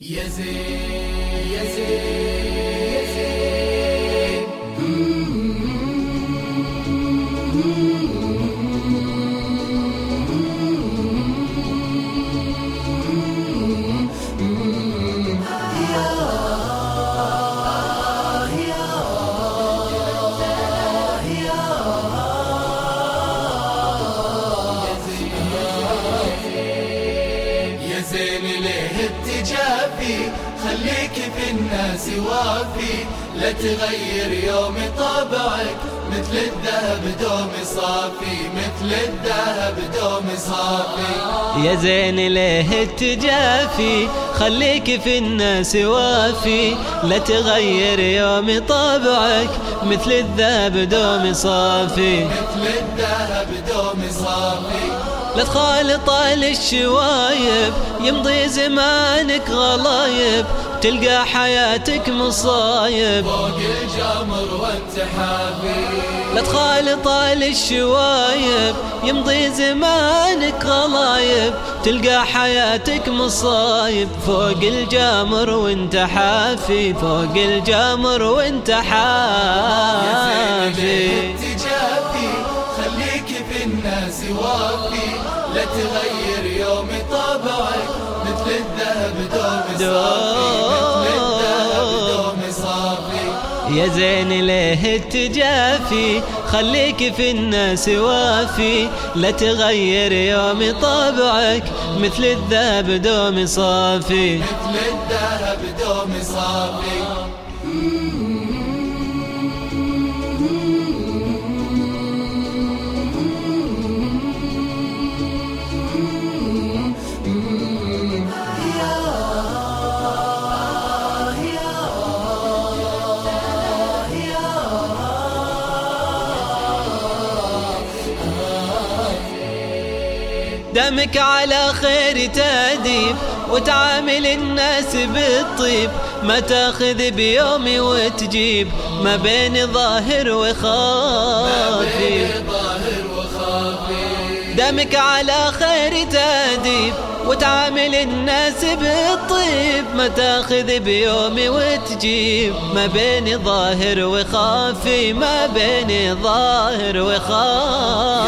يا زين يا الناس وافي لا تغير يوم طبعك مثل الذهب دوم صافي. مثل الذهب دوم صافي. يا زين ليه التجافي خليك في الناس وافي. لا تغير يوم طبعك مثل الذهب دوم صافي. مثل الذهب دوم صافي. لا تخالط الشوايب يمضي زمانك غلايب. تلقى حياتك مصايب. فوق الجمر وانت حافي لا تخالط الشوايب يمضي زمانك غلايب. تلقى حياتك مصايب فوق الجمر وانت حافي. فوق الجمر وانت حافي. خليك في الناس وافي. لا تغير يوم طبعك. مثل الذهب دوم صافي مثل الذهب دوم صافي يا زين ليه التجافي خليك في الناس وافي. لا تغير يوم طبعك مثل الذهب دوم صافي. مثل الذهب دوم صافي. دمك على خير تاديب وتعامل الناس بالطيب. ما تاخذ بيوم وتجيب ما بين ظاهر وخافي دمك على خير تاديب وتعامل الناس بالطيب. ما تاخذ بيوم وتجيب ما بين ظاهر وخافي ما بين ظاهر وخافي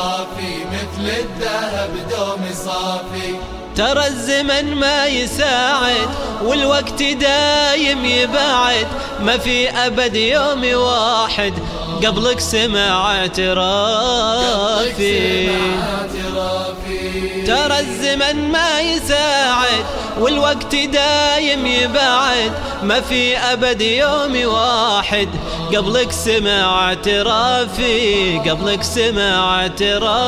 صافي مثل الذهب دوم صافي. ترى الزمن ما يساعد والوقت دايم يبعد. ما في أبد يوم واحد قبلك سمع اعترافي اعترافي ترى الزمن ما يساعد والوقت دايم يبعد. ما في أبد يوم واحد. قبلك سمع اعترافي قبلك سمع اعترافي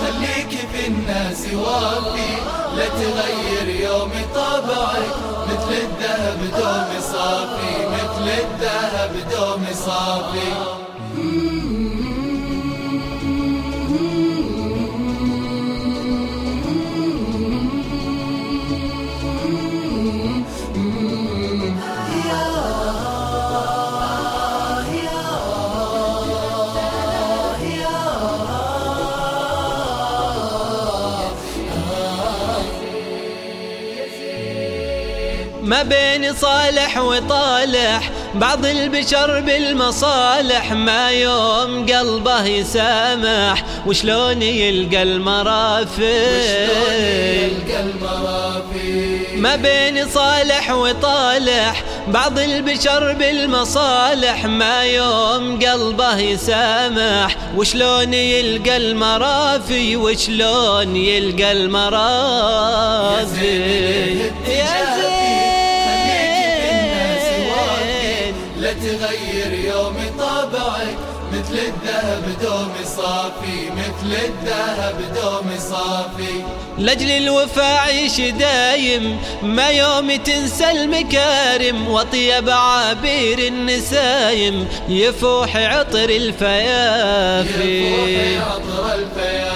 خليك في الناس وافي لا تغير يوم طبعك. مثل الذهب دوم صافي مثل الذهب دوم صافي. ما بين صالح وطالح بعض البشر بالمصالح ما يوم قلبه يسامح وشلون يلقى المرافي ما بين صالح وطالح بعض البشر بالمصالح ما يوم قلبه يسامح وشلون يلقى المرافي وشلون يلقى المرافي يا زين الذهب دوم صافي مثل الذهب دوم صافي. لجل الوفا عيش دايم ما يوم تنسى المكارم. وطيب عابير النسايم يفوح عطر الفيافي. يفوح عطر الفيافي.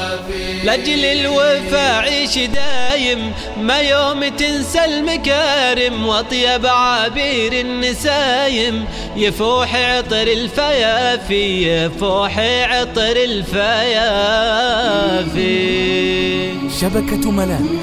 لجل الوفا عيش دايم ما يوم تنسى المكارم وطيب عابير النسايم. يفوح عطر الفيافي يفوح عطر الفيافي. شبكة ملامح